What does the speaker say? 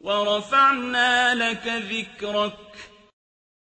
وَرَفَعْنَا لَكَ ذِكْرَكَ